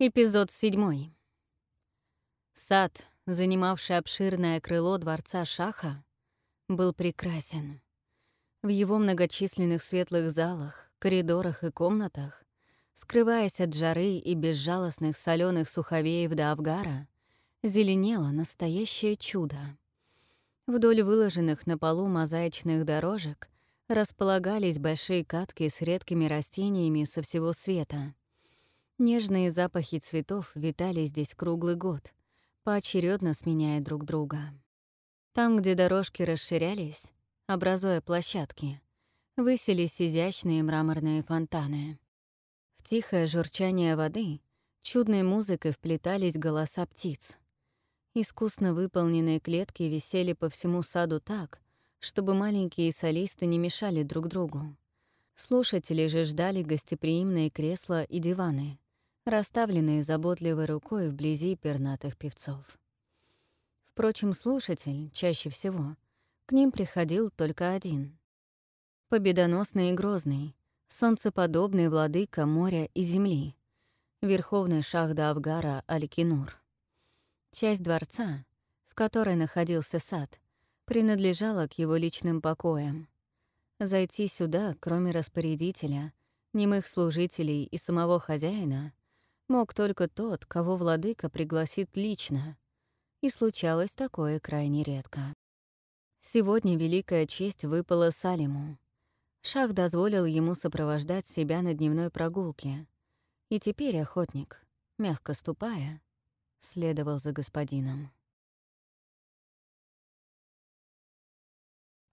Эпизод седьмой. Сад, занимавший обширное крыло дворца Шаха, был прекрасен. В его многочисленных светлых залах, коридорах и комнатах, скрываясь от жары и безжалостных соленых суховеев до Авгара, зеленело настоящее чудо. Вдоль выложенных на полу мозаичных дорожек располагались большие катки с редкими растениями со всего света — Нежные запахи цветов витали здесь круглый год, поочередно сменяя друг друга. Там, где дорожки расширялись, образуя площадки, высились изящные мраморные фонтаны. В тихое журчание воды чудной музыкой вплетались голоса птиц. Искусно выполненные клетки висели по всему саду так, чтобы маленькие солисты не мешали друг другу. Слушатели же ждали гостеприимные кресла и диваны — расставленные заботливой рукой вблизи пернатых певцов. Впрочем, слушатель, чаще всего, к ним приходил только один. Победоносный и грозный, солнцеподобный владыка моря и земли, верховный шахда Авгара Алькинур. Часть дворца, в которой находился сад, принадлежала к его личным покоям. Зайти сюда, кроме распорядителя, немых служителей и самого хозяина — мог только тот, кого владыка пригласит лично, и случалось такое крайне редко. Сегодня великая честь выпала Салиму. Шах дозволил ему сопровождать себя на дневной прогулке, и теперь охотник, мягко ступая, следовал за господином.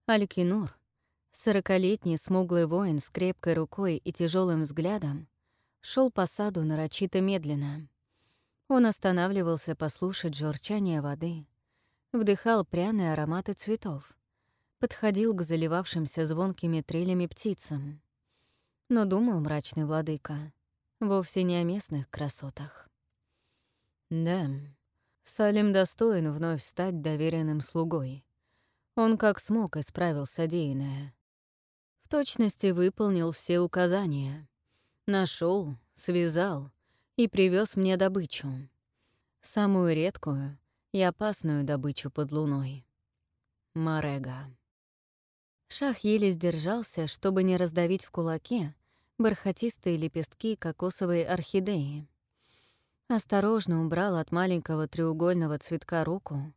Алькинур, сорокалетний смуглый воин с крепкой рукой и тяжелым взглядом, шел по саду нарочито медленно. Он останавливался послушать журчание воды, вдыхал пряные ароматы цветов, подходил к заливавшимся звонкими трелями птицам. Но думал мрачный владыка вовсе не о местных красотах. Да, Салим достоин вновь стать доверенным слугой. Он как смог исправил содеянное. В точности выполнил все указания — Нашел, связал и привез мне добычу. Самую редкую и опасную добычу под луной. Марега. Шах еле сдержался, чтобы не раздавить в кулаке бархатистые лепестки кокосовой орхидеи. Осторожно убрал от маленького треугольного цветка руку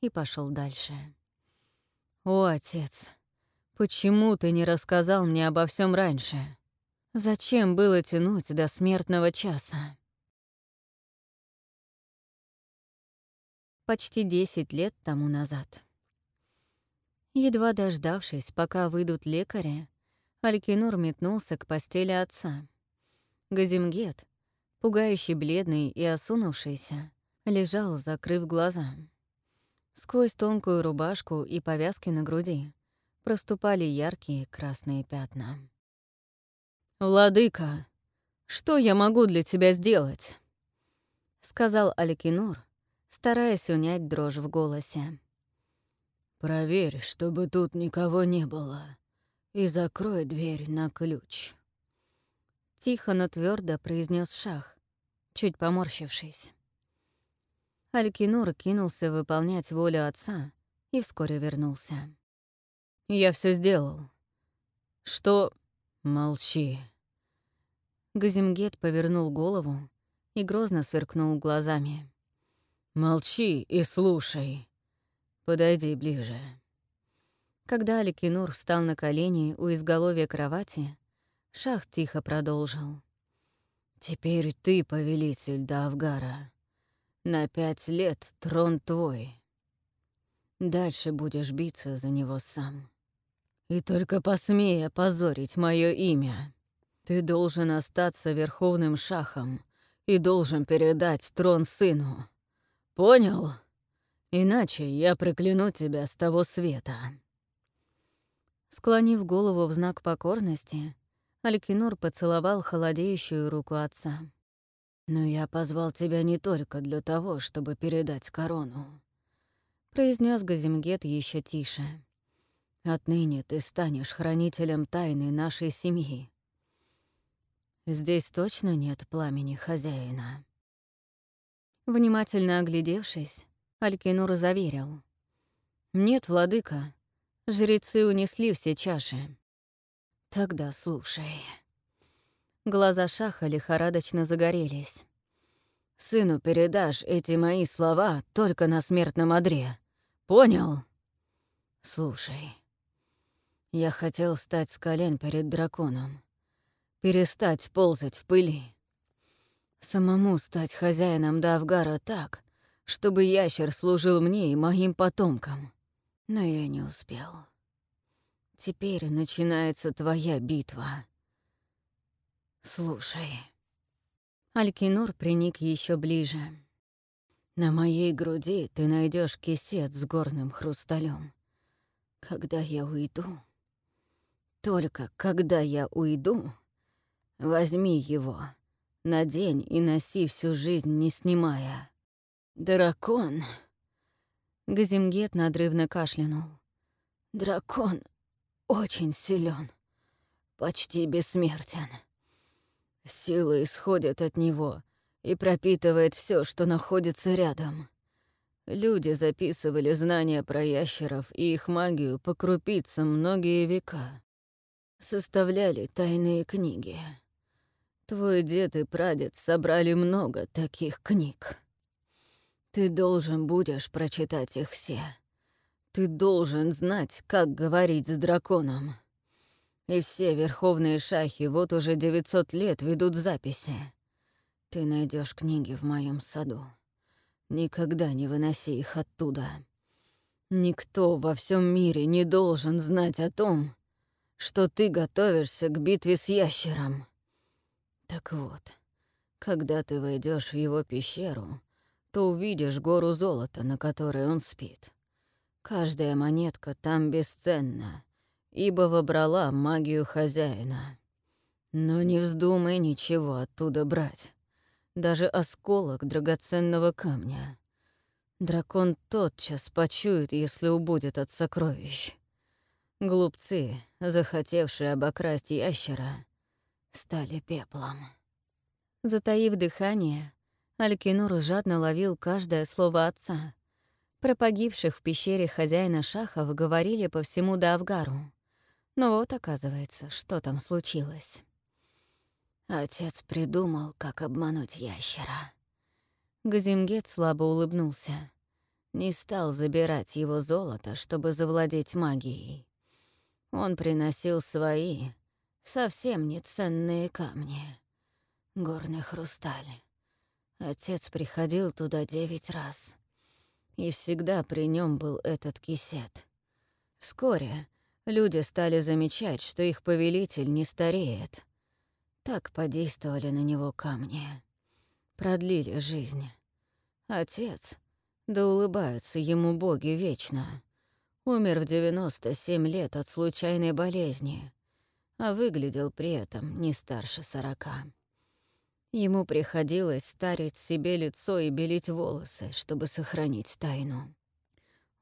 и пошел дальше. «О, отец, почему ты не рассказал мне обо всем раньше?» Зачем было тянуть до смертного часа? Почти десять лет тому назад. Едва дождавшись, пока выйдут лекари, Алькинур метнулся к постели отца. Газимгет, пугающий бледный и осунувшийся, лежал, закрыв глаза. Сквозь тонкую рубашку и повязки на груди проступали яркие красные пятна. «Владыка, что я могу для тебя сделать?» — сказал Аликинур, стараясь унять дрожь в голосе. «Проверь, чтобы тут никого не было, и закрой дверь на ключ». Тихо, но твердо произнес Шах, чуть поморщившись. Алькинур кинулся выполнять волю отца и вскоре вернулся. «Я все сделал. Что «Молчи». Газимгет повернул голову и грозно сверкнул глазами. «Молчи и слушай. Подойди ближе». Когда Аликинур встал на колени у изголовья кровати, Шах тихо продолжил. «Теперь ты повелитель Давгара. На пять лет трон твой. Дальше будешь биться за него сам. И только посмей опозорить мое имя. Ты должен остаться верховным шахом и должен передать трон сыну. Понял? Иначе я прокляну тебя с того света». Склонив голову в знак покорности, Алькинур поцеловал холодеющую руку отца. «Но я позвал тебя не только для того, чтобы передать корону», — произнес Газимгет еще тише. Отныне ты станешь хранителем тайны нашей семьи. Здесь точно нет пламени хозяина. Внимательно оглядевшись, Алькинур заверил. «Нет, владыка, жрецы унесли все чаши». «Тогда слушай». Глаза Шаха лихорадочно загорелись. «Сыну передашь эти мои слова только на смертном одре. Понял?» «Слушай, я хотел встать с колен перед драконом, перестать ползать в пыли, самому стать хозяином Давгара так, чтобы ящер служил мне и моим потомкам. Но я не успел. Теперь начинается твоя битва. Слушай. Алькинур приник еще ближе. На моей груди ты найдешь кисет с горным хрусталем. Когда я уйду, только когда я уйду, возьми его, надень и носи всю жизнь, не снимая. Дракон. Газимгет надрывно кашлянул. Дракон очень силен, почти бессмертен. Сила исходит от него и пропитывает все, что находится рядом. Люди записывали знания про ящеров и их магию по крупицам многие века. Составляли тайные книги. Твой дед и прадед собрали много таких книг. Ты должен будешь прочитать их все. Ты должен знать, как говорить с драконом. И все верховные шахи вот уже 900 лет ведут записи. Ты найдешь книги в моем саду. Никогда не выноси их оттуда. Никто во всем мире не должен знать о том, что ты готовишься к битве с ящером. Так вот, когда ты войдешь в его пещеру, то увидишь гору золота, на которой он спит. Каждая монетка там бесценна, ибо вобрала магию хозяина. Но не вздумай ничего оттуда брать даже осколок драгоценного камня. Дракон тотчас почует, если убудет от сокровищ. Глупцы, захотевшие обокрасть ящера, стали пеплом. Затаив дыхание, Алькинур жадно ловил каждое слово отца. Про погибших в пещере хозяина Шахов говорили по всему Давгару. Но вот, оказывается, что там случилось. Отец придумал, как обмануть ящера. Газимгет слабо улыбнулся. Не стал забирать его золото, чтобы завладеть магией. Он приносил свои, совсем неценные камни. Горный хрусталь. Отец приходил туда девять раз. И всегда при нем был этот кисет. Вскоре люди стали замечать, что их повелитель не стареет — так подействовали на него камни. Продлили жизнь. Отец, да улыбаются ему боги вечно, умер в 97 лет от случайной болезни, а выглядел при этом не старше сорока. Ему приходилось старить себе лицо и белить волосы, чтобы сохранить тайну.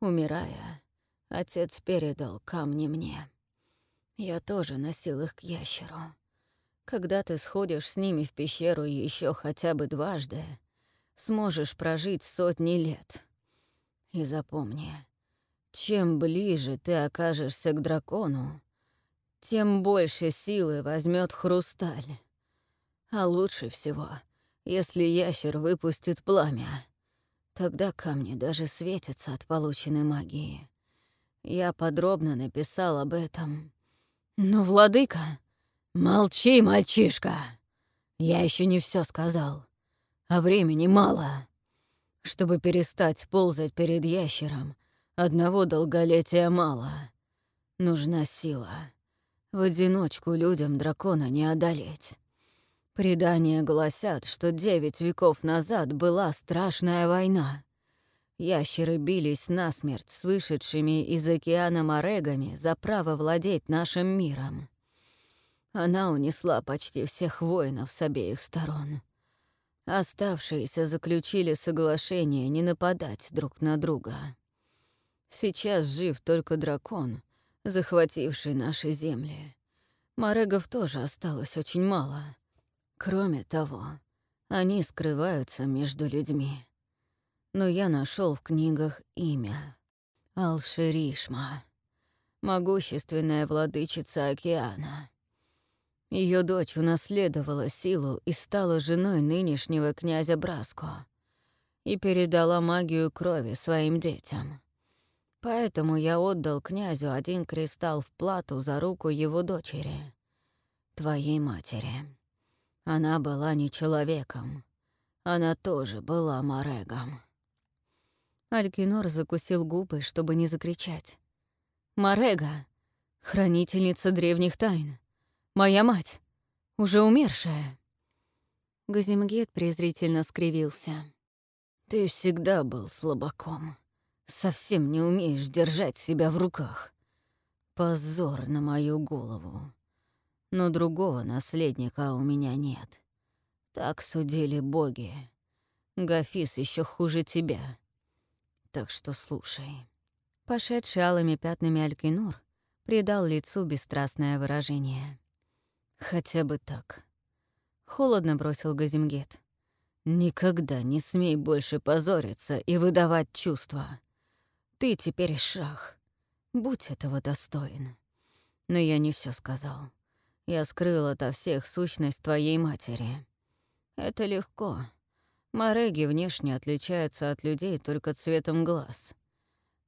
Умирая, отец передал камни мне. Я тоже носил их к ящеру. Когда ты сходишь с ними в пещеру еще хотя бы дважды, сможешь прожить сотни лет. И запомни, чем ближе ты окажешься к дракону, тем больше силы возьмет хрусталь. А лучше всего, если ящер выпустит пламя. Тогда камни даже светятся от полученной магии. Я подробно написал об этом. Но, владыка, «Молчи, мальчишка! Я еще не все сказал, а времени мало. Чтобы перестать ползать перед ящером, одного долголетия мало. Нужна сила. В одиночку людям дракона не одолеть. Предания гласят, что девять веков назад была страшная война. Ящеры бились насмерть с вышедшими из океана морегами за право владеть нашим миром. Она унесла почти всех воинов с обеих сторон. Оставшиеся заключили соглашение не нападать друг на друга. Сейчас жив только дракон, захвативший наши земли. Морегов тоже осталось очень мало. Кроме того, они скрываются между людьми. но я нашел в книгах имя — Алширишма, могущественная владычица океана. Ее дочь унаследовала силу и стала женой нынешнего князя Браско и передала магию крови своим детям. Поэтому я отдал князю один кристалл в плату за руку его дочери, твоей матери. Она была не человеком, она тоже была Морегом. Алькинор закусил губы, чтобы не закричать. «Морега! Хранительница древних тайн! Моя мать! Уже умершая!» Газимгет презрительно скривился. «Ты всегда был слабаком. Совсем не умеешь держать себя в руках. Позор на мою голову. Но другого наследника у меня нет. Так судили боги. Гафис еще хуже тебя. Так что слушай». Пошедший алыми пятнами Алькинур придал лицу бесстрастное выражение. «Хотя бы так». Холодно бросил Газимгет. «Никогда не смей больше позориться и выдавать чувства. Ты теперь шах. Будь этого достоин. Но я не все сказал. Я скрыл ото всех сущность твоей матери. Это легко. Мореги внешне отличаются от людей только цветом глаз.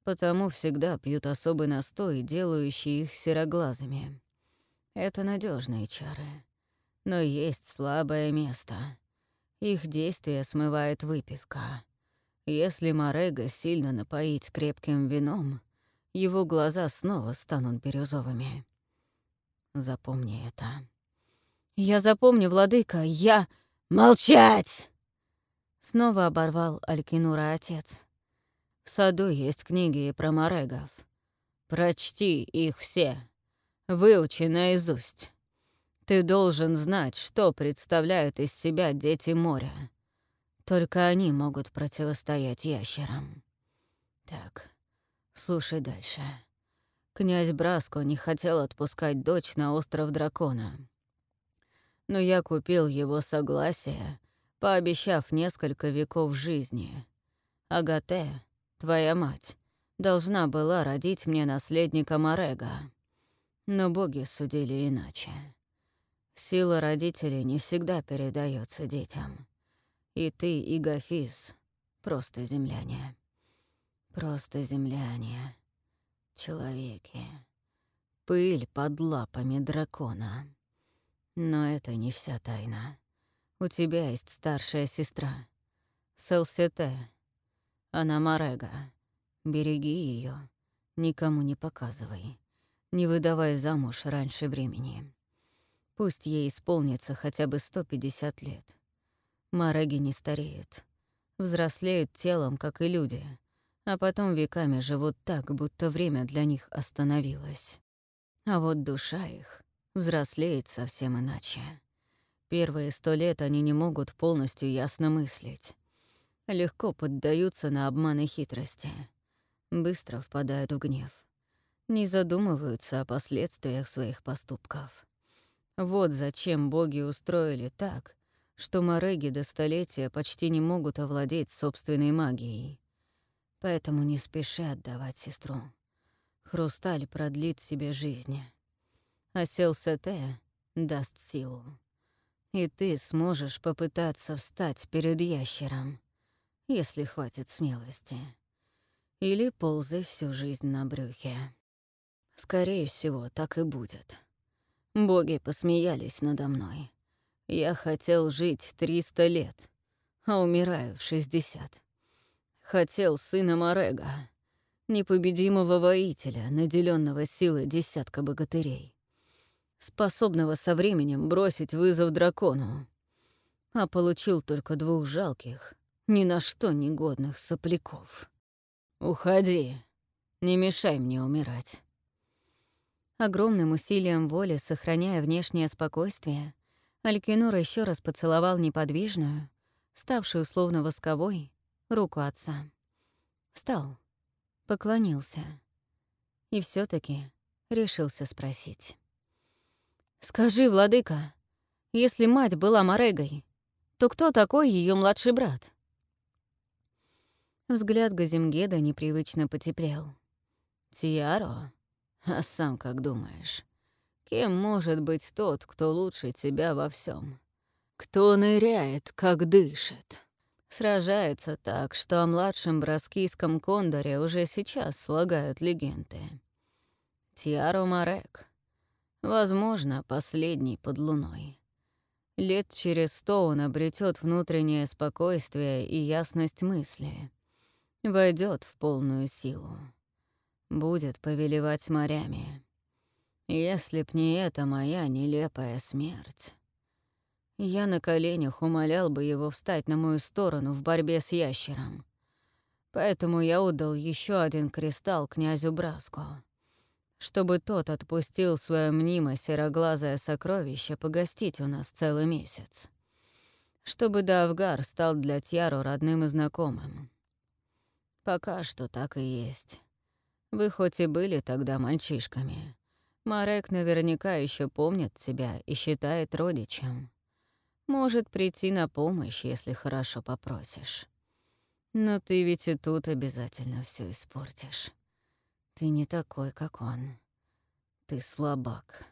Потому всегда пьют особый настой, делающий их сероглазыми. Это надежные чары. Но есть слабое место. Их действие смывает выпивка. Если Морега сильно напоить крепким вином, его глаза снова станут бирюзовыми. Запомни это. «Я запомню, владыка, я...» «Молчать!» Снова оборвал Алькинура отец. «В саду есть книги про морегов. Прочти их все. Выучи наизусть. Ты должен знать, что представляют из себя дети моря. Только они могут противостоять ящерам. Так, слушай дальше. Князь Браско не хотел отпускать дочь на остров Дракона. Но я купил его согласие, пообещав несколько веков жизни. Агате, твоя мать, должна была родить мне наследника Морега. Но боги судили иначе. Сила родителей не всегда передается детям. И ты, и Гафис — просто земляне. Просто земляне человеке. Пыль под лапами дракона. Но это не вся тайна. У тебя есть старшая сестра. Селсете. Она Марега. Береги ее, Никому не показывай. Не выдавай замуж раньше времени. Пусть ей исполнится хотя бы 150 лет. Мареги не стареют. Взрослеют телом, как и люди — а потом веками живут так, будто время для них остановилось. А вот душа их взрослеет совсем иначе. Первые сто лет они не могут полностью ясно мыслить. Легко поддаются на обман и хитрости. Быстро впадают в гнев. Не задумываются о последствиях своих поступков. Вот зачем боги устроили так, что мореги до столетия почти не могут овладеть собственной магией. Поэтому не спеши отдавать сестру. Хрусталь продлит себе жизнь. А Селсете даст силу. И ты сможешь попытаться встать перед ящером, если хватит смелости. Или ползай всю жизнь на брюхе. Скорее всего, так и будет. Боги посмеялись надо мной. Я хотел жить триста лет, а умираю в шестьдесят. Хотел сына Морега, непобедимого воителя, наделенного силой десятка богатырей, способного со временем бросить вызов дракону, а получил только двух жалких, ни на что негодных сопляков. «Уходи, не мешай мне умирать». Огромным усилием воли, сохраняя внешнее спокойствие, Алькинур еще раз поцеловал неподвижную, ставшую словно восковой, руку отца. Встал, поклонился и все таки решился спросить. «Скажи, владыка, если мать была Морегой, то кто такой ее младший брат?» Взгляд Газимгеда непривычно потеплел. «Тиаро? А сам как думаешь? Кем может быть тот, кто лучше тебя во всем? Кто ныряет, как дышит?» Сражается так, что о младшем броскийском кондоре уже сейчас слагают легенды. Тиаро Марек. Возможно, последний под луной. Лет через сто он обретет внутреннее спокойствие и ясность мысли. Войдет в полную силу. Будет повелевать морями. Если б не эта моя нелепая смерть. Я на коленях умолял бы его встать на мою сторону в борьбе с ящером. Поэтому я отдал еще один кристалл князю Браско, чтобы тот отпустил свое мнимо сероглазое сокровище погостить у нас целый месяц. Чтобы Давгар стал для Тьяру родным и знакомым. Пока что так и есть. Вы хоть и были тогда мальчишками, Марек наверняка еще помнит тебя и считает родичем. Может прийти на помощь, если хорошо попросишь. Но ты ведь и тут обязательно все испортишь. Ты не такой, как он. Ты слабак.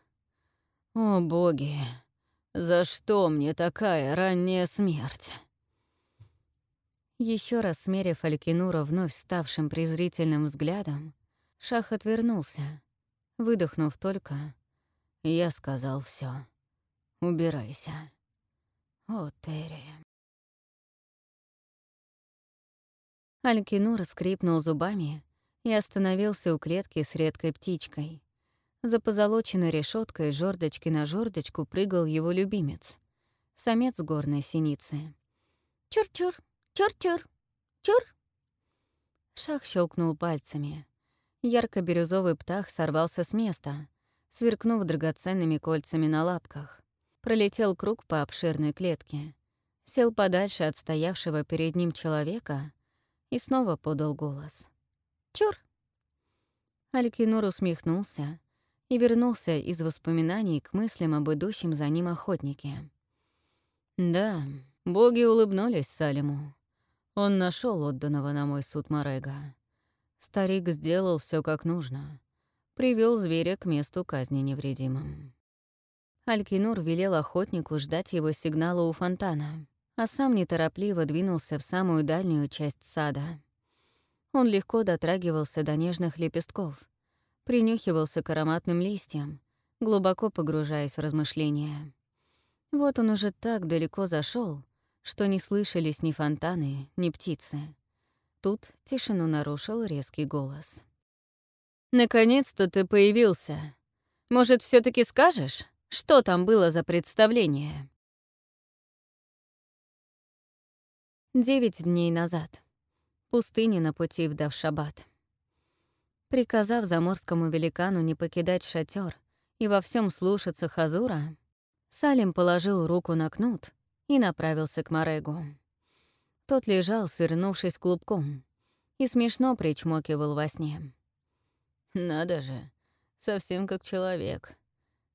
О, боги, за что мне такая ранняя смерть? Еще раз смерив Алькинура вновь ставшим презрительным взглядом, Шах отвернулся, выдохнув только, я сказал все. Убирайся. О, Терри. Алькинур скрипнул зубами и остановился у клетки с редкой птичкой. За позолоченной решеткой жордочки на жордочку прыгал его любимец — самец горной синицы. «Чур-чур, чур-чур, чур!» Шах щелкнул пальцами. Ярко-бирюзовый птах сорвался с места, сверкнув драгоценными кольцами на лапках пролетел круг по обширной клетке, сел подальше от стоявшего перед ним человека и снова подал голос. «Чур!» Алькинур усмехнулся и вернулся из воспоминаний к мыслям об идущем за ним охотнике. «Да, боги улыбнулись Салиму. Он нашел отданного на мой суд Морега. Старик сделал все как нужно. Привел зверя к месту казни невредимым. Алькинур велел охотнику ждать его сигнала у фонтана, а сам неторопливо двинулся в самую дальнюю часть сада. Он легко дотрагивался до нежных лепестков, принюхивался к ароматным листьям, глубоко погружаясь в размышления. Вот он уже так далеко зашел, что не слышались ни фонтаны, ни птицы. Тут тишину нарушил резкий голос. «Наконец-то ты появился. Может, все таки скажешь?» Что там было за представление? Девять дней назад. Пустыня на пути в Давшабад. Приказав заморскому великану не покидать шатер и во всем слушаться Хазура, Салим положил руку на кнут и направился к Морегу. Тот лежал, свернувшись клубком, и смешно причмокивал во сне. «Надо же, совсем как человек»,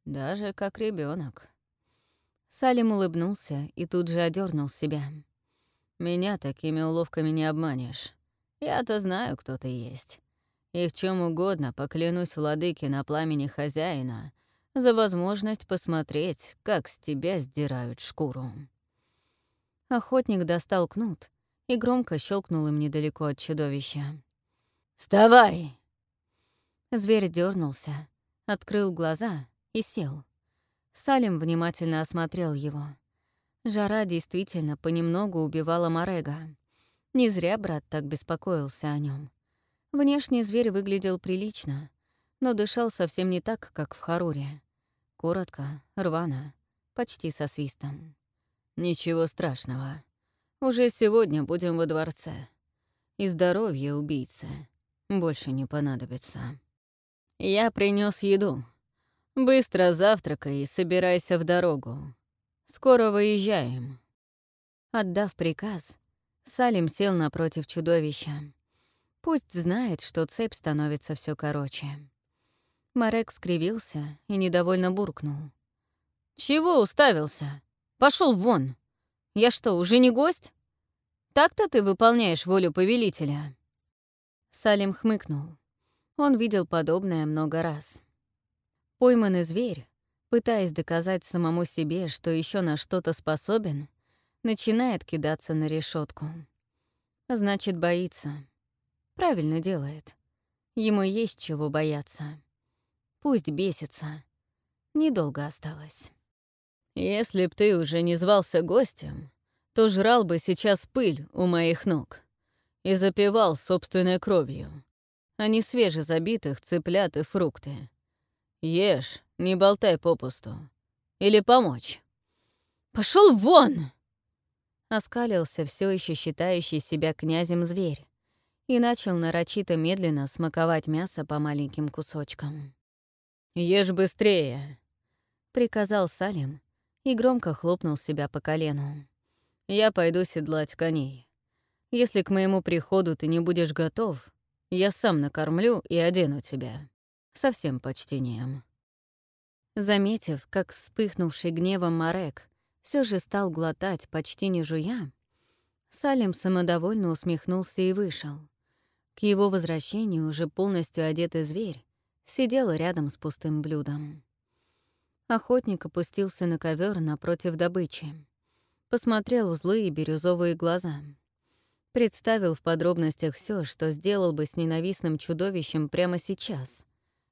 даже как ребенок. Салим улыбнулся и тут же одернул себя. «Меня такими уловками не обманешь. Я-то знаю, кто ты есть. И в чем угодно поклянусь владыке на пламени хозяина за возможность посмотреть, как с тебя сдирают шкуру». Охотник достал кнут и громко щелкнул им недалеко от чудовища. «Вставай!» Зверь дернулся, открыл глаза и сел. Салим внимательно осмотрел его. Жара действительно понемногу убивала Морега. Не зря брат так беспокоился о нем. Внешне зверь выглядел прилично, но дышал совсем не так, как в Харуре. Коротко, рвано, почти со свистом. «Ничего страшного. Уже сегодня будем во дворце. И здоровье убийцы больше не понадобится. Я принес еду. Быстро завтракай и собирайся в дорогу. Скоро выезжаем». Отдав приказ, Салим сел напротив чудовища. Пусть знает, что цепь становится все короче. Марек скривился и недовольно буркнул. «Чего уставился? Пошел вон! Я что, уже не гость?» Так-то ты выполняешь волю повелителя?» Салим хмыкнул. Он видел подобное много раз. Пойманный зверь, пытаясь доказать самому себе, что еще на что-то способен, начинает кидаться на решетку. Значит, боится. Правильно делает. Ему есть чего бояться. Пусть бесится. Недолго осталось. «Если б ты уже не звался гостем, то жрал бы сейчас пыль у моих ног и запивал собственной кровью, а не свежезабитых цыплят и фрукты. Ешь, не болтай попусту. Или помочь». Пошел вон!» Оскалился все еще считающий себя князем зверь и начал нарочито медленно смаковать мясо по маленьким кусочкам. «Ешь быстрее!» — приказал Салим и громко хлопнул себя по колену. «Я пойду седлать коней. Если к моему приходу ты не будешь готов, я сам накормлю и одену тебя. Со всем почтением». Заметив, как вспыхнувший гневом Марек все же стал глотать, почти не жуя, Салим самодовольно усмехнулся и вышел. К его возвращению уже полностью одетый зверь сидел рядом с пустым блюдом. Охотник опустился на ковер напротив добычи. Посмотрел в злые бирюзовые глаза. Представил в подробностях все, что сделал бы с ненавистным чудовищем прямо сейчас,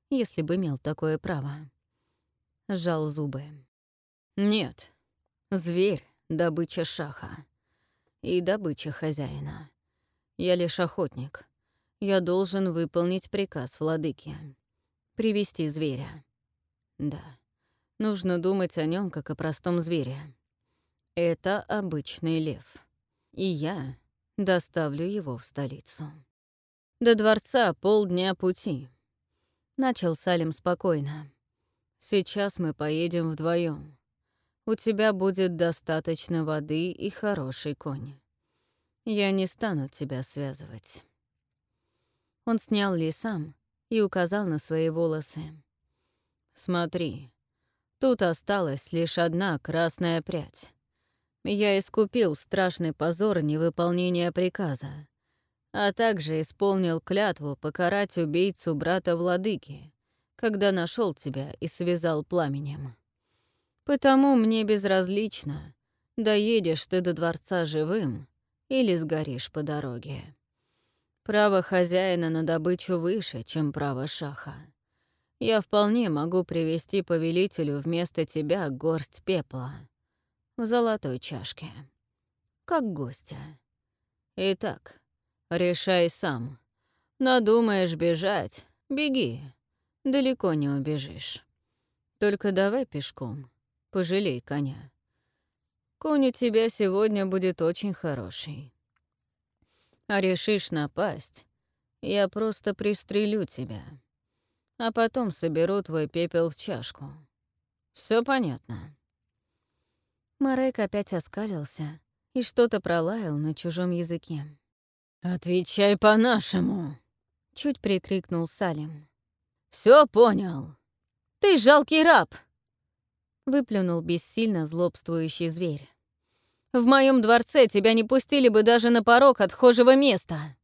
если бы имел такое право. Сжал зубы. Нет, зверь — добыча шаха. И добыча хозяина. Я лишь охотник. Я должен выполнить приказ владыки. Привести зверя. Да, нужно думать о нем как о простом звере. Это обычный лев. И я доставлю его в столицу. До дворца полдня пути. Начал Салим спокойно. Сейчас мы поедем вдвоем. У тебя будет достаточно воды и хороший конь. Я не стану тебя связывать. Он снял лисам и указал на свои волосы. «Смотри, тут осталась лишь одна красная прядь. Я искупил страшный позор невыполнения приказа, а также исполнил клятву покарать убийцу брата владыки, когда нашел тебя и связал пламенем. Потому мне безразлично, доедешь ты до дворца живым или сгоришь по дороге. Право хозяина на добычу выше, чем право шаха. Я вполне могу привести повелителю вместо тебя горсть пепла в золотой чашке, как гостя. Итак, решай сам. Надумаешь бежать — беги, далеко не убежишь. Только давай пешком, пожалей коня. Конь у тебя сегодня будет очень хороший. А решишь напасть, я просто пристрелю тебя. А потом соберу твой пепел в чашку. Все понятно?» Марек опять оскалился и что-то пролаял на чужом языке. «Отвечай по-нашему!» — чуть прикрикнул Салим. Все понял. Ты жалкий раб!» — выплюнул бессильно злобствующий зверь. В моем дворце тебя не пустили бы даже на порог отхожего места.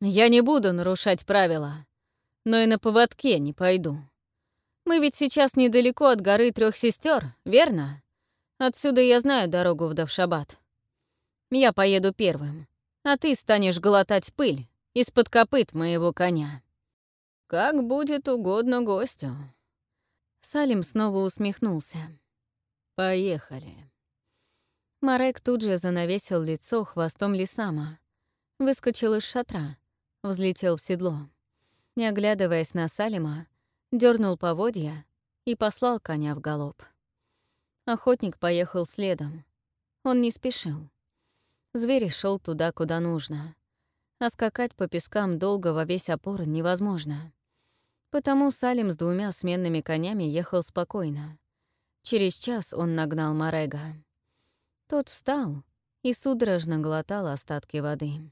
Я не буду нарушать правила, но и на поводке не пойду. Мы ведь сейчас недалеко от горы трех сестер, верно? Отсюда я знаю дорогу в Давшабад. Я поеду первым, а ты станешь глотать пыль из-под копыт моего коня. Как будет угодно гостю. Салим снова усмехнулся. Поехали. Марек тут же занавесил лицо хвостом лисама, выскочил из шатра, взлетел в седло. Не оглядываясь на Салима, дернул поводья и послал коня в галоп. Охотник поехал следом. Он не спешил. Зверь шел туда, куда нужно. А скакать по пескам долго во весь опор невозможно. Потому Салим с двумя сменными конями ехал спокойно. Через час он нагнал Марега. Тот встал и судорожно глотал остатки воды.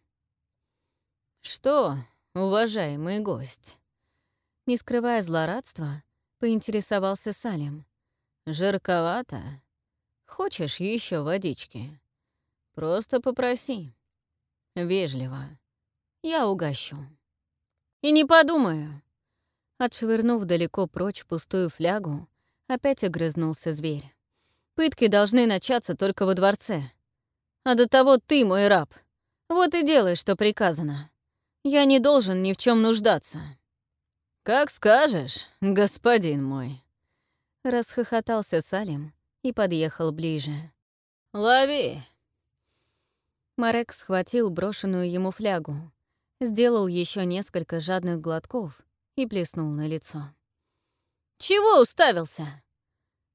«Что, уважаемый гость?» Не скрывая злорадства, поинтересовался Салим. «Жарковато? Хочешь еще водички? Просто попроси. вежливо. Я угощу. И не подумаю. Отшвырнув далеко прочь пустую флягу, опять огрызнулся зверь. Пытки должны начаться только во дворце. А до того ты мой раб. Вот и делай, что приказано. Я не должен ни в чем нуждаться. Как скажешь, господин мой. Расхохотался Салим и подъехал ближе. Лови. Марек схватил брошенную ему флягу, сделал еще несколько жадных глотков и плеснул на лицо. «Чего уставился?»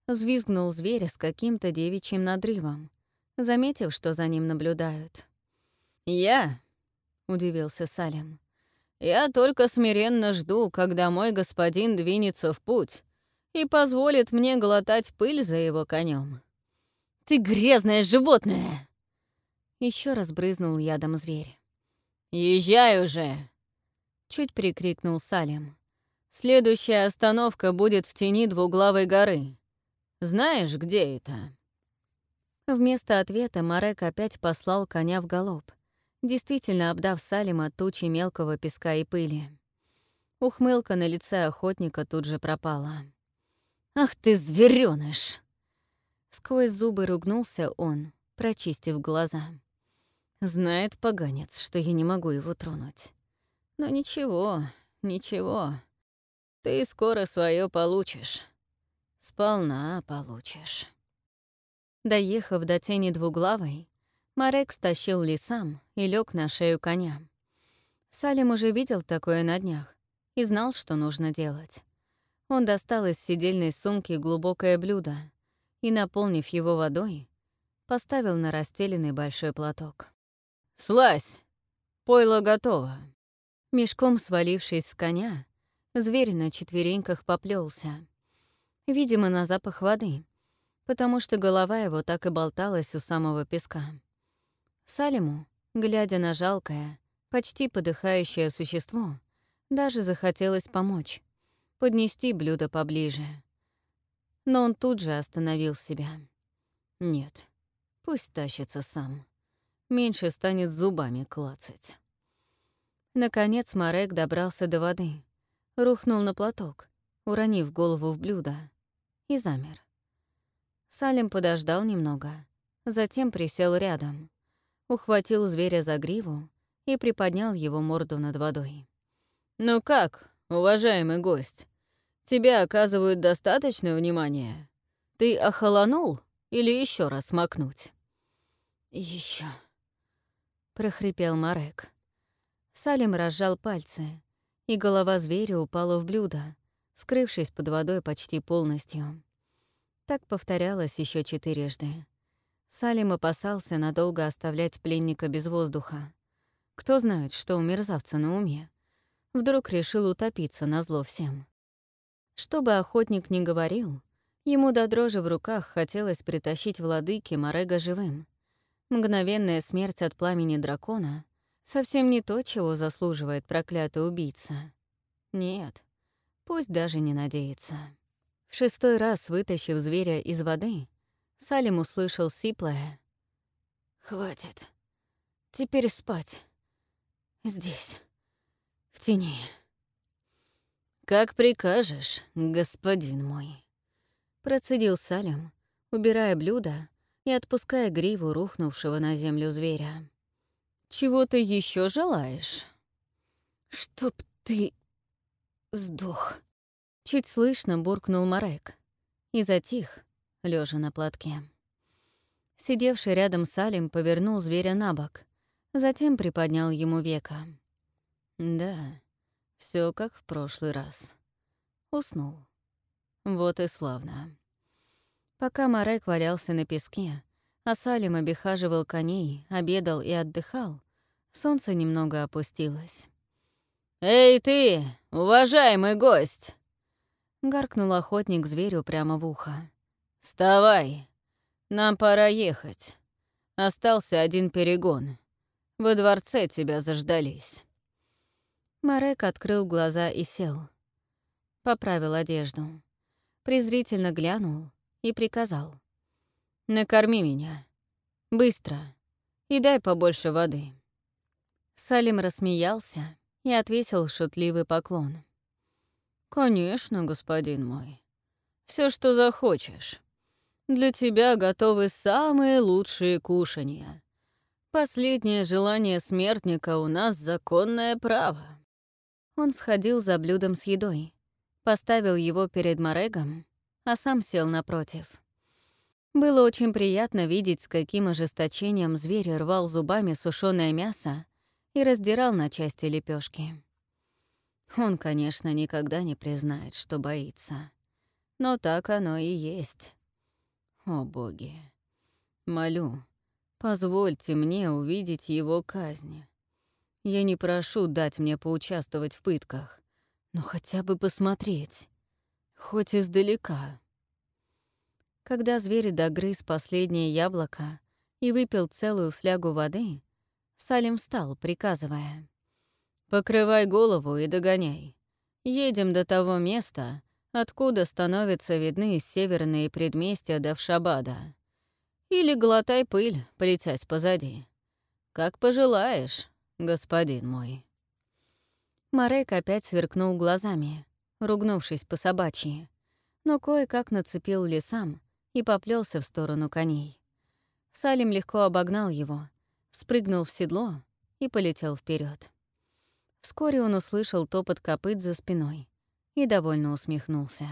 Взвизгнул зверь с каким-то девичьим надрывом, заметив, что за ним наблюдают. «Я?» — удивился Салем. «Я только смиренно жду, когда мой господин двинется в путь и позволит мне глотать пыль за его конем. «Ты грязное животное!» Еще раз брызнул ядом зверь. «Езжай уже!» — чуть прикрикнул Салем. «Следующая остановка будет в тени двуглавой горы. Знаешь, где это?» Вместо ответа Марек опять послал коня в галоп, действительно обдав Салима тучей мелкого песка и пыли. Ухмылка на лице охотника тут же пропала. «Ах ты, зверёныш!» Сквозь зубы ругнулся он, прочистив глаза. Знает поганец, что я не могу его тронуть. Но ничего, ничего. Ты скоро свое получишь. Сполна получишь. Доехав до тени двуглавой, Марек стащил лесам и лег на шею коня. Салим уже видел такое на днях и знал, что нужно делать. Он достал из сидельной сумки глубокое блюдо и, наполнив его водой, поставил на расстеленный большой платок. «Слазь! Пойло готово!» Мешком свалившись с коня, зверь на четвереньках поплелся, видимо, на запах воды, потому что голова его так и болталась у самого песка. Салиму, глядя на жалкое, почти подыхающее существо, даже захотелось помочь, поднести блюдо поближе. Но он тут же остановил себя. Нет, пусть тащится сам. Меньше станет зубами клацать. Наконец Марек добрался до воды, рухнул на платок, уронив голову в блюдо, и замер. Салим подождал немного, затем присел рядом, ухватил зверя за гриву и приподнял его морду над водой. «Ну как, уважаемый гость, тебе оказывают достаточно внимания? Ты охолонул или еще раз макнуть?» Еще, прохрипел Марек. Салим разжал пальцы, и голова зверя упала в блюдо, скрывшись под водой почти полностью. Так повторялось еще четырежды. Салим опасался надолго оставлять пленника без воздуха. Кто знает, что у мерзавца на уме. Вдруг решил утопиться на зло всем. Что бы охотник ни говорил, ему до дрожи в руках хотелось притащить владыке Морега живым. Мгновенная смерть от пламени дракона — совсем не то, чего заслуживает проклятый убийца. Нет, пусть даже не надеется. В шестой раз, вытащив зверя из воды, Салим услышал сиплое. «Хватит. Теперь спать. Здесь, в тени». «Как прикажешь, господин мой», — процедил Салим, убирая блюдо и отпуская гриву рухнувшего на землю зверя. «Чего ты еще желаешь?» «Чтоб ты сдох», — чуть слышно буркнул Марек и затих, лежа на платке. Сидевший рядом Салим повернул зверя на бок, затем приподнял ему века. Да, все как в прошлый раз. Уснул. Вот и славно. Пока Марек валялся на песке, а Салим обихаживал коней, обедал и отдыхал, солнце немного опустилось. «Эй ты, уважаемый гость!» — гаркнул охотник зверю прямо в ухо. «Вставай! Нам пора ехать. Остался один перегон. Во дворце тебя заждались». Марек открыл глаза и сел. Поправил одежду. Презрительно глянул и приказал. «Накорми меня. Быстро. И дай побольше воды». Салим рассмеялся и отвесил шутливый поклон. «Конечно, господин мой. Все, что захочешь. Для тебя готовы самые лучшие кушанья. Последнее желание смертника у нас законное право». Он сходил за блюдом с едой, поставил его перед Морегом, а сам сел напротив. Было очень приятно видеть, с каким ожесточением зверь рвал зубами сушеное мясо и раздирал на части лепешки. Он, конечно, никогда не признает, что боится. Но так оно и есть. О, боги! Молю, позвольте мне увидеть его казнь. Я не прошу дать мне поучаствовать в пытках, но хотя бы посмотреть, хоть издалека. Когда зверь догрыз последнее яблоко и выпил целую флягу воды, Салим встал, приказывая. «Покрывай голову и догоняй. Едем до того места, откуда становятся видны северные предместья Давшабада. Или глотай пыль, полетясь позади. Как пожелаешь, господин мой». Марек опять сверкнул глазами, ругнувшись по собачьи, но кое-как нацепил лесам и поплелся в сторону коней. Салим легко обогнал его, спрыгнул в седло и полетел вперед. Вскоре он услышал топот копыт за спиной и довольно усмехнулся.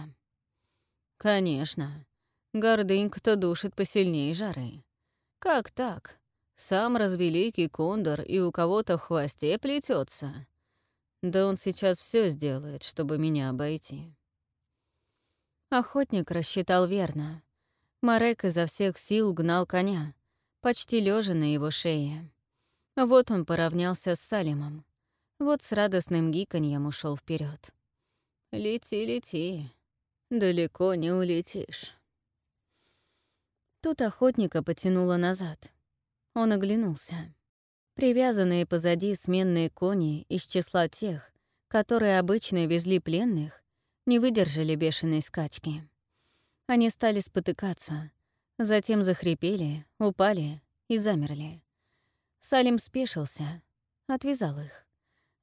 «Конечно, гордынька-то душит посильнее жары. Как так? Сам развеликий кондор и у кого-то в хвосте плетется. Да он сейчас все сделает, чтобы меня обойти». Охотник рассчитал верно. Марек изо всех сил гнал коня, почти лежа на его шее. Вот он поравнялся с Салимом. Вот с радостным гиканьем ушел вперед. «Лети, лети. Далеко не улетишь». Тут охотника потянуло назад. Он оглянулся. Привязанные позади сменные кони из числа тех, которые обычно везли пленных, не выдержали бешеной скачки. Они стали спотыкаться, затем захрипели, упали и замерли. Салим спешился, отвязал их,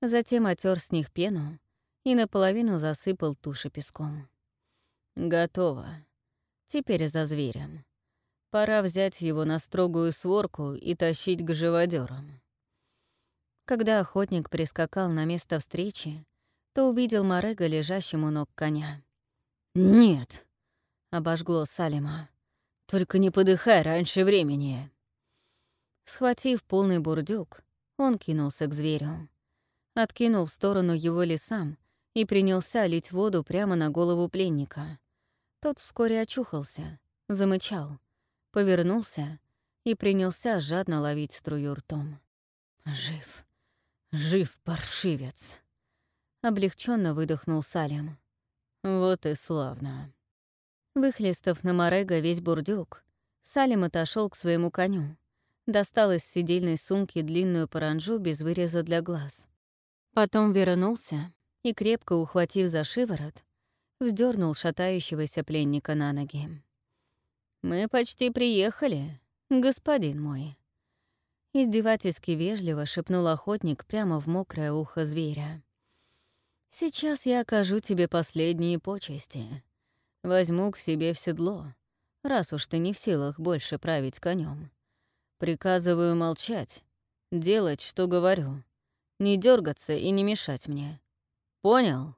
затем отер с них пену и наполовину засыпал туши песком. «Готово. Теперь за зверем. Пора взять его на строгую сворку и тащить к живодерам. Когда охотник прискакал на место встречи, то увидел Морега, лежащему у ног коня. «Нет!» — обожгло Салима. «Только не подыхай раньше времени!» Схватив полный бурдюк, он кинулся к зверю. Откинул в сторону его лесам и принялся лить воду прямо на голову пленника. Тот вскоре очухался, замычал, повернулся и принялся жадно ловить струю ртом. «Жив, жив, паршивец!» Облегченно выдохнул Салем. «Вот и славно!» Выхлестав на Морега весь бурдюк, Салим отошел к своему коню, достал из сидельной сумки длинную паранжу без выреза для глаз. Потом вернулся и, крепко ухватив за шиворот, вздернул шатающегося пленника на ноги. «Мы почти приехали, господин мой», — издевательски вежливо шепнул охотник прямо в мокрое ухо зверя. «Сейчас я окажу тебе последние почести. Возьму к себе в седло, раз уж ты не в силах больше править конем. Приказываю молчать, делать, что говорю, не дергаться и не мешать мне. Понял?»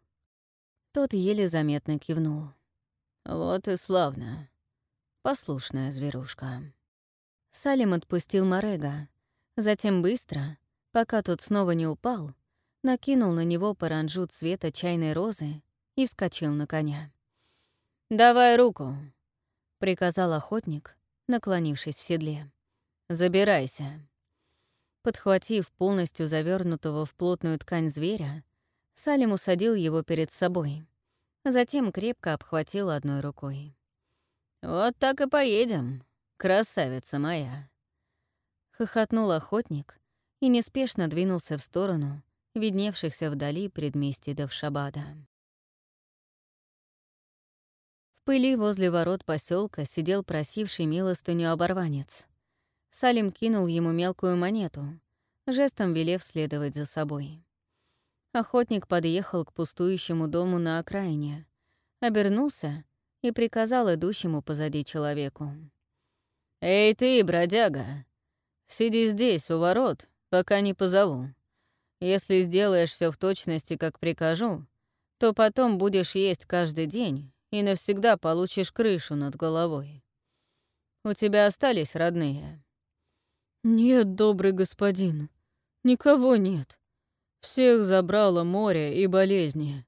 Тот еле заметно кивнул. «Вот и славно. Послушная зверушка». Салим отпустил Морега, затем быстро, пока тот снова не упал, накинул на него паранжу цвета чайной розы и вскочил на коня. «Давай руку», — приказал охотник, наклонившись в седле. «Забирайся». Подхватив полностью завернутого в плотную ткань зверя, Салим усадил его перед собой, затем крепко обхватил одной рукой. «Вот так и поедем, красавица моя!» Хохотнул охотник и неспешно двинулся в сторону видневшихся вдали предместий Давшабада. В пыли возле ворот поселка сидел просивший милостыню оборванец. Салим кинул ему мелкую монету, жестом велев следовать за собой. Охотник подъехал к пустующему дому на окраине, обернулся и приказал идущему позади человеку. «Эй ты, бродяга, сиди здесь, у ворот, пока не позову. Если сделаешь все в точности, как прикажу, то потом будешь есть каждый день и навсегда получишь крышу над головой. У тебя остались родные?» «Нет, добрый господин, никого нет. Всех забрало море и болезни.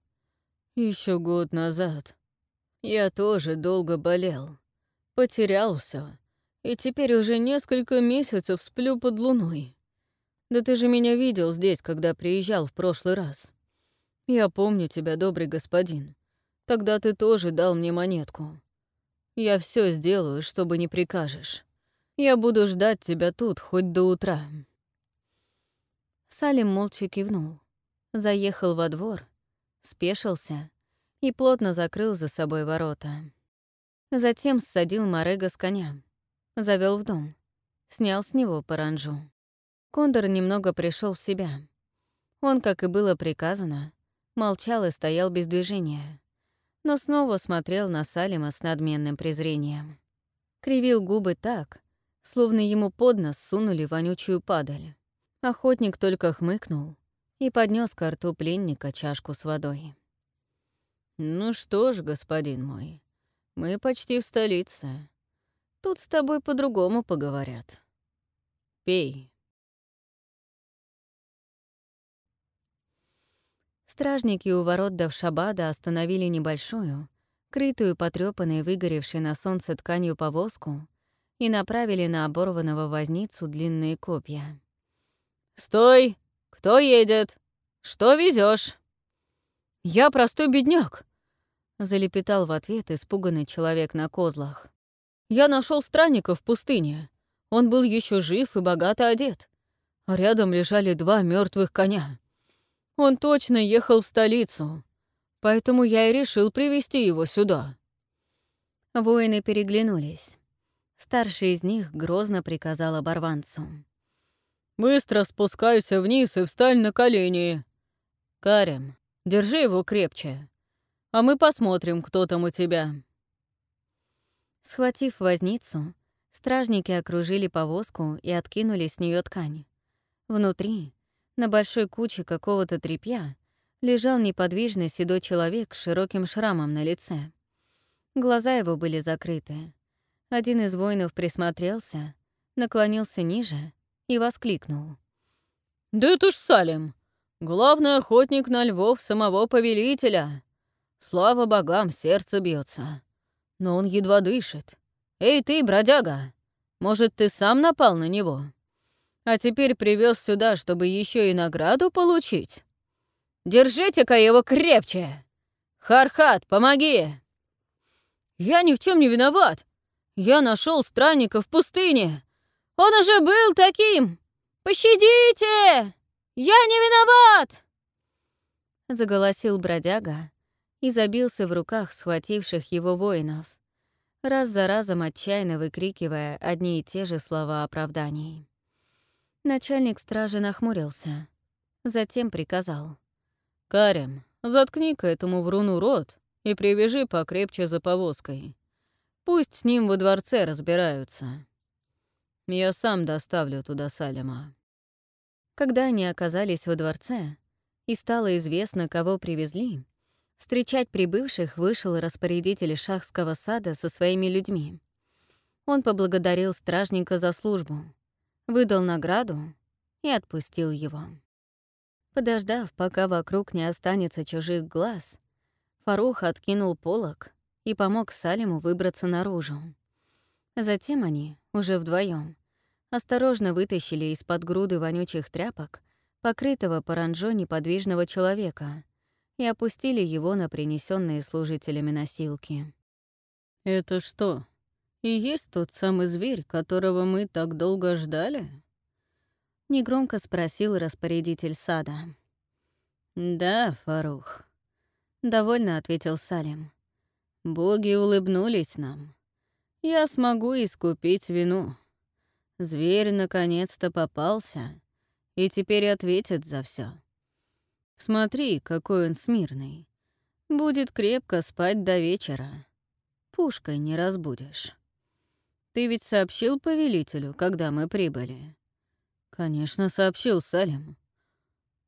Еще год назад. Я тоже долго болел. Потерял все. И теперь уже несколько месяцев сплю под луной. Да ты же меня видел здесь, когда приезжал в прошлый раз. Я помню тебя, добрый господин. Тогда ты тоже дал мне монетку. Я все сделаю, чтобы не прикажешь. Я буду ждать тебя тут хоть до утра». Салим молча кивнул, заехал во двор, спешился и плотно закрыл за собой ворота. Затем ссадил Морега с коня, завел в дом, снял с него паранжу. Кондор немного пришел в себя. Он, как и было приказано, молчал и стоял без движения, но снова смотрел на Салима с надменным презрением. Кривил губы так, словно ему под нос сунули вонючую падаль. Охотник только хмыкнул и поднес к рту пленника чашку с водой. «Ну что ж, господин мой, мы почти в столице. Тут с тобой по-другому поговорят. Пей». Стражники у ворот Давшабада остановили небольшую, крытую потрёпанной выгоревшей на солнце тканью повозку и направили на оборванного возницу длинные копья. «Стой! Кто едет? Что везешь? «Я простой бедняк!» — залепетал в ответ испуганный человек на козлах. «Я нашел странника в пустыне. Он был еще жив и богато одет. А рядом лежали два мертвых коня. Он точно ехал в столицу, поэтому я и решил привести его сюда». Воины переглянулись. Старший из них грозно приказал оборванцу. «Быстро спускайся вниз и встань на колени. Карем, держи его крепче, а мы посмотрим, кто там у тебя». Схватив возницу, стражники окружили повозку и откинули с нее ткань. Внутри на большой куче какого-то тряпья лежал неподвижный седой человек с широким шрамом на лице. Глаза его были закрыты. Один из воинов присмотрелся, наклонился ниже и воскликнул. «Да это ж Салим! Главный охотник на львов самого повелителя! Слава богам, сердце бьется. Но он едва дышит. Эй ты, бродяга! Может, ты сам напал на него?» А теперь привез сюда, чтобы еще и награду получить? Держите-ка его крепче! Хархат, помоги!» «Я ни в чем не виноват! Я нашел странника в пустыне! Он уже был таким! Пощадите! Я не виноват!» Заголосил бродяга и забился в руках схвативших его воинов, раз за разом отчаянно выкрикивая одни и те же слова оправданий. Начальник стражи нахмурился. Затем приказал. «Карем, заткни-ка этому вруну рот и привяжи покрепче за повозкой. Пусть с ним во дворце разбираются. Я сам доставлю туда Салема». Когда они оказались во дворце, и стало известно, кого привезли, встречать прибывших вышел распорядитель шахского сада со своими людьми. Он поблагодарил стражника за службу — выдал награду и отпустил его. Подождав, пока вокруг не останется чужих глаз, Фарух откинул полог и помог Салиму выбраться наружу. Затем они, уже вдвоем, осторожно вытащили из-под груды вонючих тряпок покрытого паранжо неподвижного человека и опустили его на принесенные служителями носилки. «Это что, и есть тот самый зверь, которого мы так долго ждали?» Негромко спросил распорядитель сада. «Да, Фарух», — довольно ответил Салим. «Боги улыбнулись нам. Я смогу искупить вину. Зверь наконец-то попался, и теперь ответит за все. Смотри, какой он смирный. Будет крепко спать до вечера. Пушкой не разбудишь. Ты ведь сообщил повелителю, когда мы прибыли? Конечно, сообщил Салим.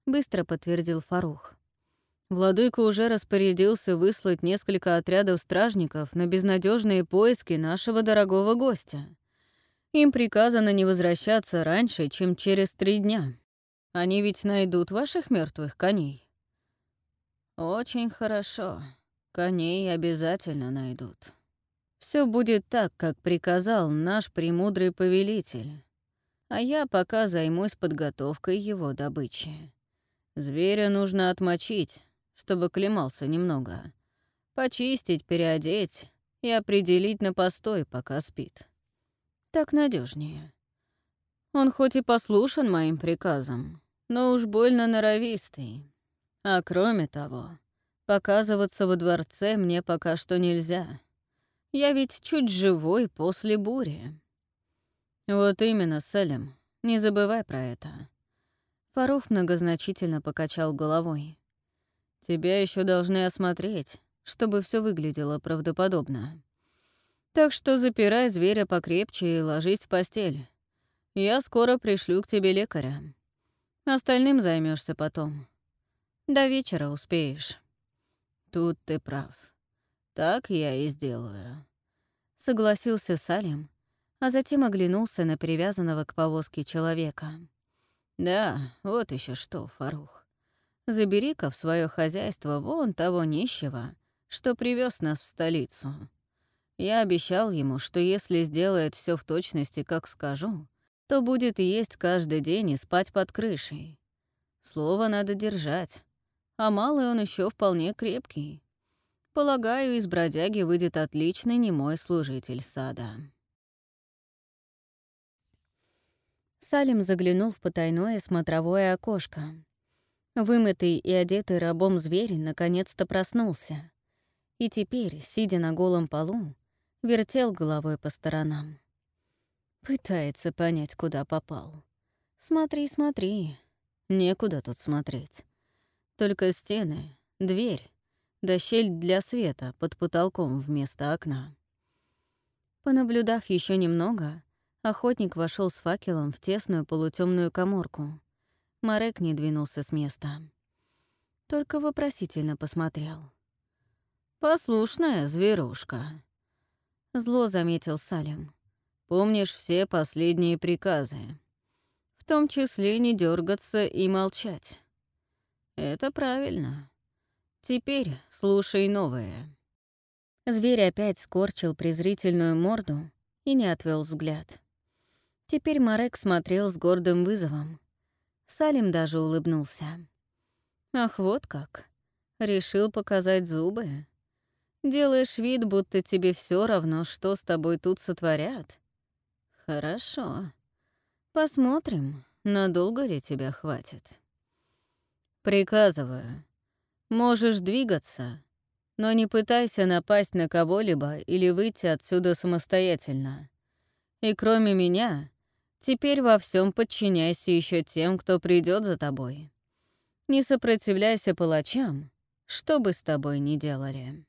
Быстро подтвердил Фарух. Владыка уже распорядился выслать несколько отрядов стражников на безнадежные поиски нашего дорогого гостя. Им приказано не возвращаться раньше, чем через три дня. Они ведь найдут ваших мертвых коней. Очень хорошо. Коней обязательно найдут. Все будет так, как приказал наш премудрый повелитель. А я пока займусь подготовкой его добычи. Зверя нужно отмочить, чтобы клемался немного. Почистить, переодеть и определить на постой, пока спит. Так надежнее. Он хоть и послушан моим приказам, но уж больно норовистый. А кроме того, показываться во дворце мне пока что нельзя. Я ведь чуть живой после бури. Вот именно, Селем, не забывай про это. Фарух многозначительно покачал головой. Тебя еще должны осмотреть, чтобы все выглядело правдоподобно. Так что запирай зверя покрепче и ложись в постель. Я скоро пришлю к тебе лекаря. Остальным займешься потом. До вечера успеешь. Тут ты прав. Так я и сделаю. Согласился Салим, а затем оглянулся на привязанного к повозке человека. Да, вот еще что, Фарух. Забери-ка в свое хозяйство вон того нищего, что привез нас в столицу. Я обещал ему, что если сделает все в точности, как скажу, то будет есть каждый день и спать под крышей. Слово надо держать, а малый он еще вполне крепкий. Полагаю, из бродяги выйдет отличный немой служитель сада. Салим заглянул в потайное смотровое окошко. Вымытый и одетый рабом зверь наконец-то проснулся. И теперь, сидя на голом полу, вертел головой по сторонам. Пытается понять, куда попал. Смотри, смотри. Некуда тут смотреть. Только стены, дверь, да щель для света под потолком вместо окна. Понаблюдав еще немного, охотник вошел с факелом в тесную полутемную коморку. Марек не двинулся с места. Только вопросительно посмотрел. «Послушная зверушка», — зло заметил Салем. «Помнишь все последние приказы, в том числе не дергаться и молчать. Это правильно. Теперь слушай новое». Зверь опять скорчил презрительную морду и не отвел взгляд. Теперь Марек смотрел с гордым вызовом, Салим даже улыбнулся. «Ах, вот как. Решил показать зубы? Делаешь вид, будто тебе все равно, что с тобой тут сотворят? Хорошо. Посмотрим, надолго ли тебя хватит. Приказываю. Можешь двигаться, но не пытайся напасть на кого-либо или выйти отсюда самостоятельно. И кроме меня, Теперь во всем подчиняйся еще тем, кто придет за тобой. Не сопротивляйся палачам, что бы с тобой ни делали.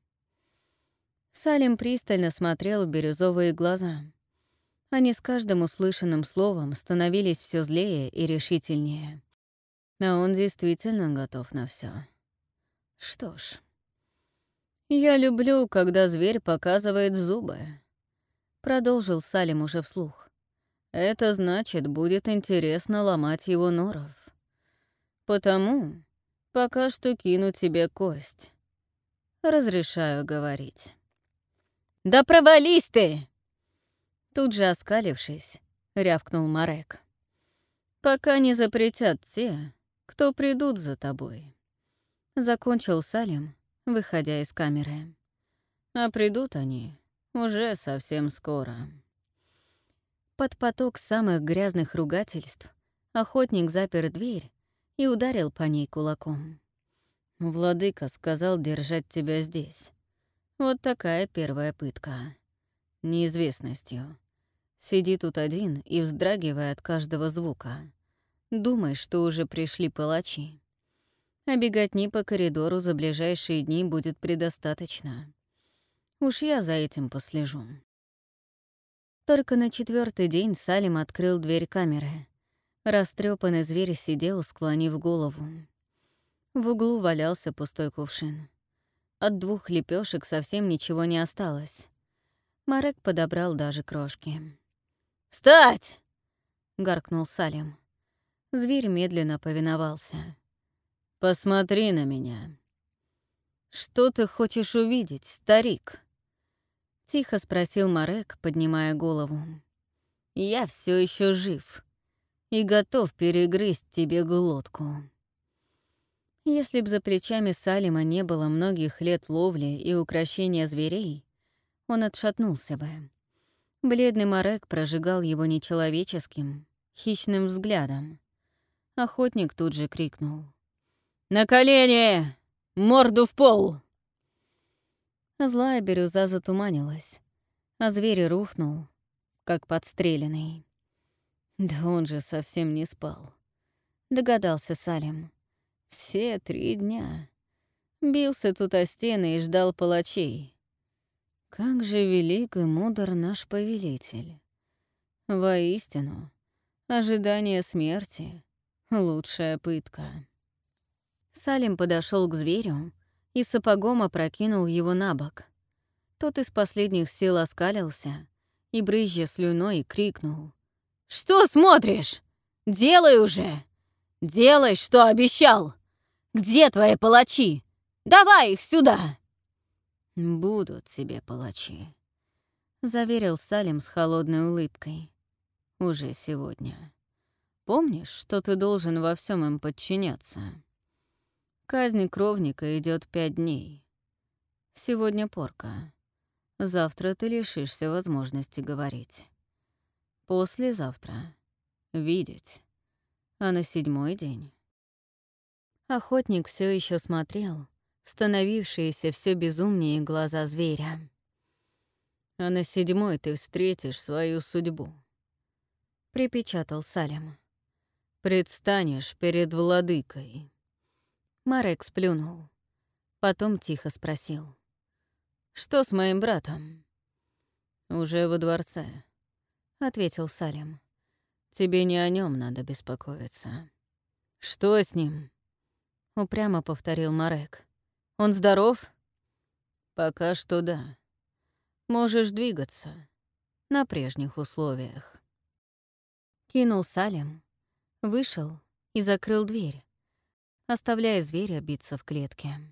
Салим пристально смотрел в бирюзовые глаза. Они с каждым услышанным словом становились все злее и решительнее. А он действительно готов на все. Что ж, я люблю, когда зверь показывает зубы. Продолжил Салим уже вслух. Это значит, будет интересно ломать его норов. Потому пока что кину тебе кость. Разрешаю говорить. «Да провались ты!» Тут же оскалившись, рявкнул Марек. «Пока не запретят те, кто придут за тобой». Закончил Салим, выходя из камеры. А придут они уже совсем скоро. Под поток самых грязных ругательств охотник запер дверь и ударил по ней кулаком. «Владыка сказал держать тебя здесь. Вот такая первая пытка. Неизвестностью. Сиди тут один и вздрагивай от каждого звука. думай, что уже пришли палачи. А беготни по коридору за ближайшие дни будет предостаточно. Уж я за этим послежу. Только на четвертый день Салим открыл дверь камеры. Растрепанный зверь сидел, склонив голову. В углу валялся пустой кувшин. От двух лепешек совсем ничего не осталось. Марек подобрал даже крошки. «Встать!» — гаркнул Салим. Зверь медленно повиновался. «Посмотри на меня. Что ты хочешь увидеть, старик?» Тихо спросил Марек, поднимая голову. «Я все еще жив и готов перегрызть тебе глотку». Если б за плечами Салима не было многих лет ловли и украшения зверей, он отшатнулся бы. Бледный Марек прожигал его нечеловеческим, хищным взглядом. Охотник тут же крикнул. «На колени! Морду в пол!» Злая бирюза затуманилась, а зверь рухнул, как подстреленный. Да он же совсем не спал. Догадался Салим. Все три дня. Бился тут о стены и ждал палачей. Как же велик и мудр наш повелитель. Воистину, ожидание смерти — лучшая пытка. Салим подошел к зверю и сапогом опрокинул его на бок. Тот из последних сил оскалился и, брызжа слюной, крикнул. «Что смотришь? Делай уже! Делай, что обещал! Где твои палачи? Давай их сюда!» «Будут тебе палачи», — заверил Салим с холодной улыбкой. «Уже сегодня. Помнишь, что ты должен во всем им подчиняться?» Казнь кровника идет пять дней. Сегодня порка. Завтра ты лишишься возможности говорить. Послезавтра — видеть. А на седьмой день... Охотник все еще смотрел, становившиеся все безумнее глаза зверя. «А на седьмой ты встретишь свою судьбу», — припечатал Салем. «Предстанешь перед владыкой». Марек сплюнул. Потом тихо спросил. «Что с моим братом?» «Уже во дворце», — ответил Салим. «Тебе не о нем надо беспокоиться». «Что с ним?» — упрямо повторил Марек. «Он здоров?» «Пока что да. Можешь двигаться. На прежних условиях». Кинул Салим, вышел и закрыл дверь, оставляя зверя биться в клетке.